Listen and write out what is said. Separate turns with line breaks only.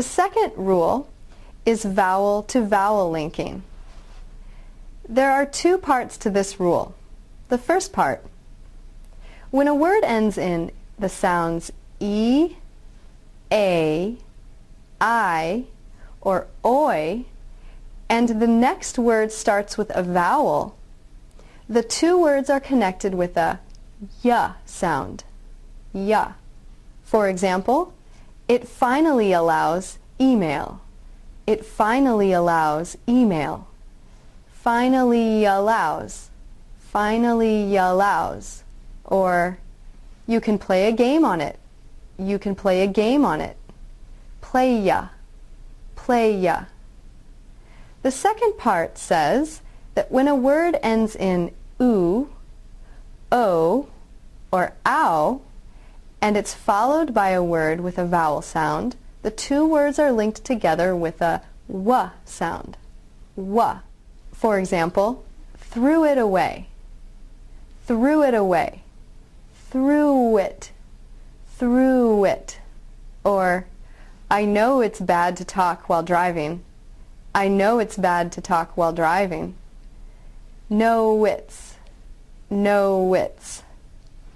The second rule is vowel to vowel linking. There are two parts to this rule. The first part, when a word ends in the sounds E, A, I, or OI, and the next word starts with a vowel, the two words are connected with a y sound. Y. For example, it finally allows email. It finally allows email. Finally allows. Finally allows. Or you can play a game on it. You can play a game on it. Play ya. Play ya. The second part says that when a word ends in oo, o, or ow, and it's followed by a word with a vowel sound, the two words are linked together with a w sound. W. For example, threw it away. Threw it away. Threw it. Threw it. Or, I know it's bad to talk while driving. I know it's bad to talk while driving. No wits. No wits.